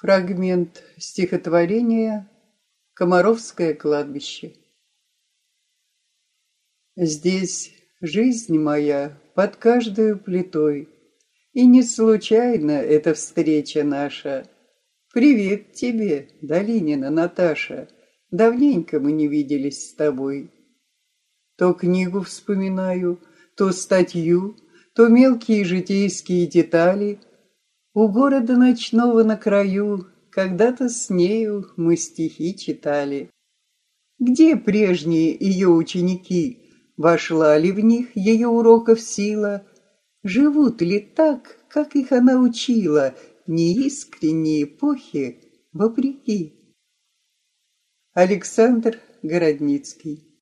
Фрагмент стихотворения «Комаровское кладбище». Здесь жизнь моя под каждой плитой, И не случайно эта встреча наша. Привет тебе, Долинина Наташа, Давненько мы не виделись с тобой. То книгу вспоминаю, то статью, То мелкие житейские детали. У города ночного на краю Когда-то с нею мы стихи читали. Где прежние ее ученики? Вошла ли в них ее уроков сила? Живут ли так, как их она учила, Неискренней эпохи вопреки? Александр Городницкий